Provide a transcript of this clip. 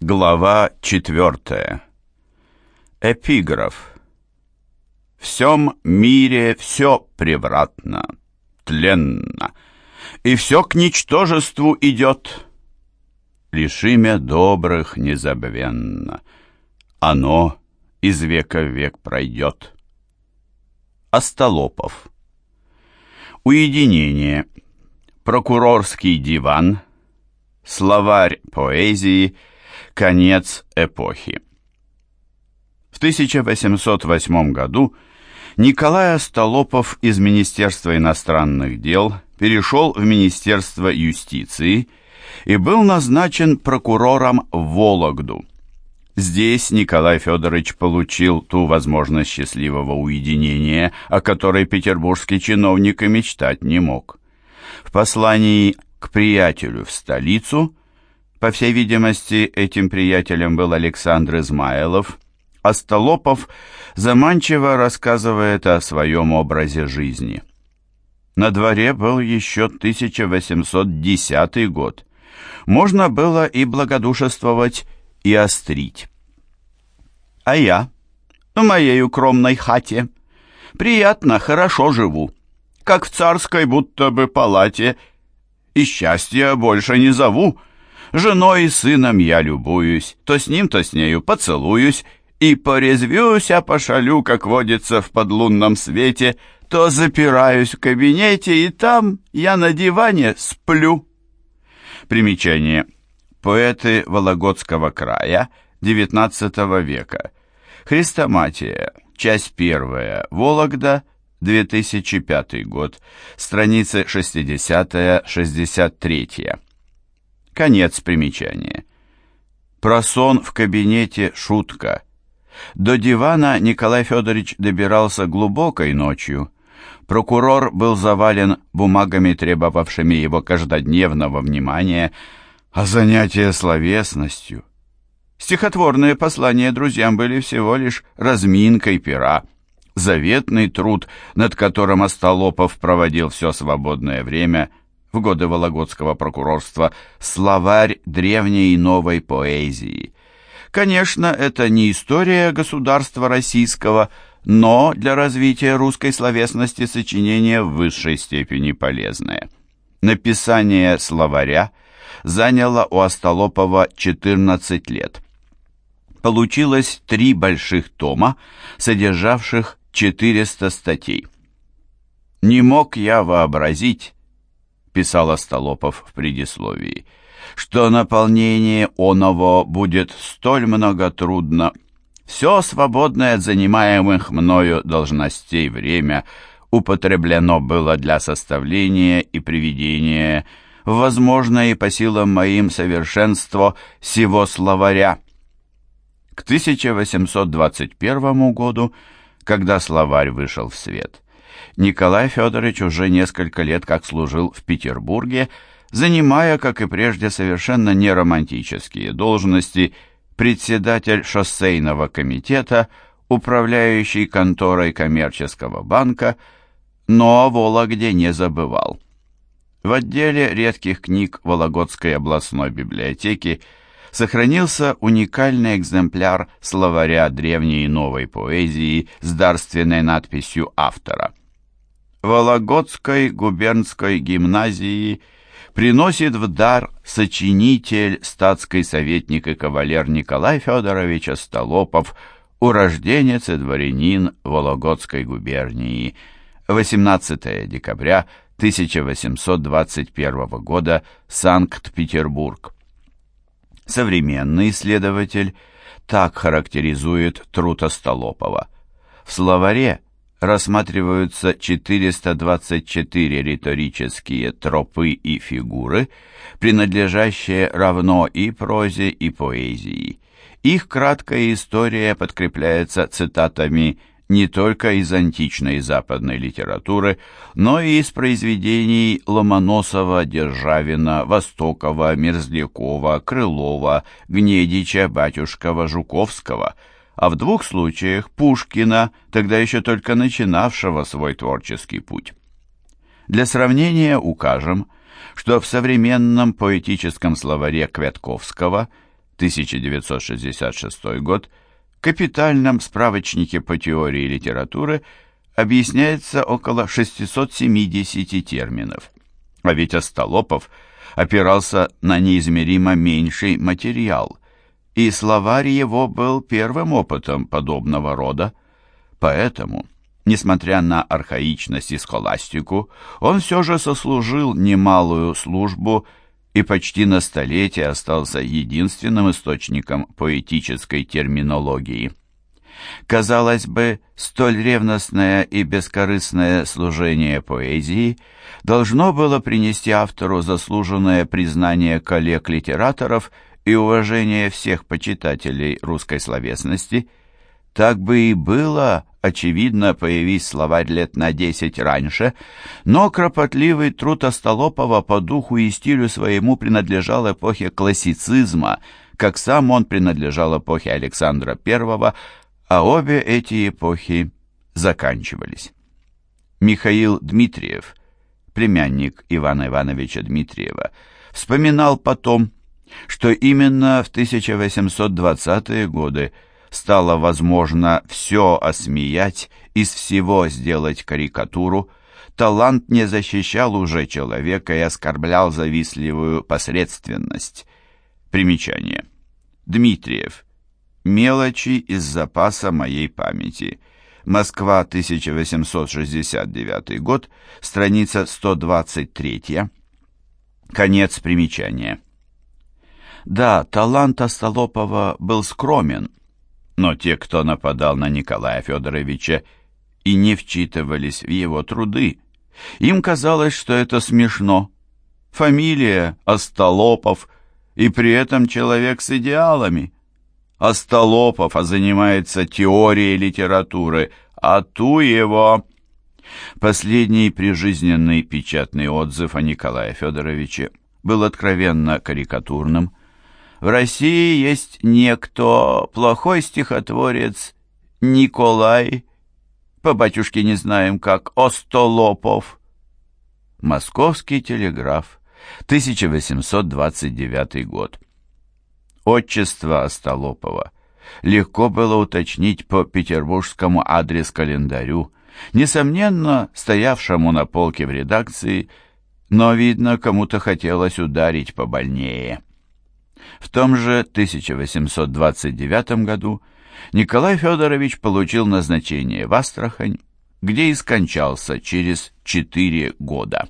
Глава четвертая. Эпиграф. В всем мире все превратно, тленно, и все к ничтожеству идет. Лишь имя добрых незабвенно, оно из века в век пройдет. Остолопов. Уединение. Прокурорский диван. Словарь поэзии – Конец эпохи. В 1808 году Николай Остолопов из Министерства иностранных дел перешел в Министерство юстиции и был назначен прокурором Вологду. Здесь Николай Федорович получил ту возможность счастливого уединения, о которой петербургский чиновник и мечтать не мог. В послании к приятелю в столицу по всей видимости, этим приятелем был Александр Измайлов, а Столопов заманчиво рассказывает о своем образе жизни. На дворе был еще 1810 год. Можно было и благодушествовать, и острить. А я в моей укромной хате приятно, хорошо живу, как в царской будто бы палате, и счастья больше не зову, Женой и сыном я любуюсь, то с ним, то с нею поцелуюсь, и порезвюсь, а пошалю, как водится в подлунном свете, то запираюсь в кабинете, и там я на диване сплю. Примечание. Поэты Вологодского края XIX века. Хрестоматия. Часть первая. Вологда. 2005 год. Страницы 60-63. Конец примечания. Про сон в кабинете шутка. До дивана Николай Федорович добирался глубокой ночью. Прокурор был завален бумагами, требовавшими его каждодневного внимания, а занятия словесностью. Стихотворные послания друзьям были всего лишь разминкой пера, заветный труд, над которым Остолопов проводил все свободное время – в годы Вологодского прокурорства словарь древней и новой поэзии. Конечно, это не история государства российского, но для развития русской словесности сочинение в высшей степени полезное. Написание словаря заняло у Остолопова 14 лет. Получилось три больших тома, содержавших 400 статей. Не мог я вообразить, писал Остолопов в предисловии, что наполнение оного будет столь многотрудно. Все свободное от занимаемых мною должностей время употреблено было для составления и приведения возможное и по силам моим совершенство всего словаря. К 1821 году, когда словарь вышел в свет, Николай Федорович уже несколько лет как служил в Петербурге, занимая, как и прежде, совершенно неромантические должности председатель шоссейного комитета, управляющий конторой коммерческого банка, но о Вологде не забывал. В отделе редких книг Вологодской областной библиотеки сохранился уникальный экземпляр словаря древней и новой поэзии с дарственной надписью автора. Вологодской губернской гимназии приносит в дар сочинитель, статский советник и кавалер Николай Федорович Остолопов, урожденец и дворянин Вологодской губернии, 18 декабря 1821 года, Санкт-Петербург. Современный исследователь так характеризует труд Остолопова. В словаре рассматриваются 424 риторические тропы и фигуры, принадлежащие равно и прозе, и поэзии. Их краткая история подкрепляется цитатами не только из античной западной литературы, но и из произведений Ломоносова, Державина, Востокова, Мерзлякова, Крылова, Гнедича, Батюшкова, Жуковского – а в двух случаях Пушкина, тогда еще только начинавшего свой творческий путь. Для сравнения укажем, что в современном поэтическом словаре Квятковского 1966 год, капитальном справочнике по теории литературы объясняется около 670 терминов. А ведь Остолопов опирался на неизмеримо меньший материал, и словарь его был первым опытом подобного рода. Поэтому, несмотря на архаичность и схоластику, он все же сослужил немалую службу и почти на столетие остался единственным источником поэтической терминологии. Казалось бы, столь ревностное и бескорыстное служение поэзии должно было принести автору заслуженное признание коллег-литераторов и уважение всех почитателей русской словесности. Так бы и было, очевидно, появись словарь лет на десять раньше, но кропотливый труд Остолопова по духу и стилю своему принадлежал эпохе классицизма, как сам он принадлежал эпохе Александра I, а обе эти эпохи заканчивались. Михаил Дмитриев, племянник Ивана Ивановича Дмитриева, вспоминал потом, что именно в 1820-е годы стало возможно все осмеять, из всего сделать карикатуру, талант не защищал уже человека и оскорблял завистливую посредственность. Примечание. Дмитриев. Мелочи из запаса моей памяти. Москва, 1869 год, страница 123. Конец примечания. Да, талант Остолопова был скромен, но те, кто нападал на Николая Федоровича, и не вчитывались в его труды. Им казалось, что это смешно. Фамилия Остолопов, и при этом человек с идеалами. Остолопов, а занимается теорией литературы, а ту его... Последний прижизненный печатный отзыв о Николае Федоровиче был откровенно карикатурным. В России есть некто, плохой стихотворец Николай, по батюшке не знаем как, Остолопов. Московский телеграф, 1829 год. Отчество Остолопова легко было уточнить по петербургскому адрес-календарю, несомненно, стоявшему на полке в редакции, но, видно, кому-то хотелось ударить побольнее. В том же 1829 году Николай Федорович получил назначение в Астрахань, где и скончался через четыре года.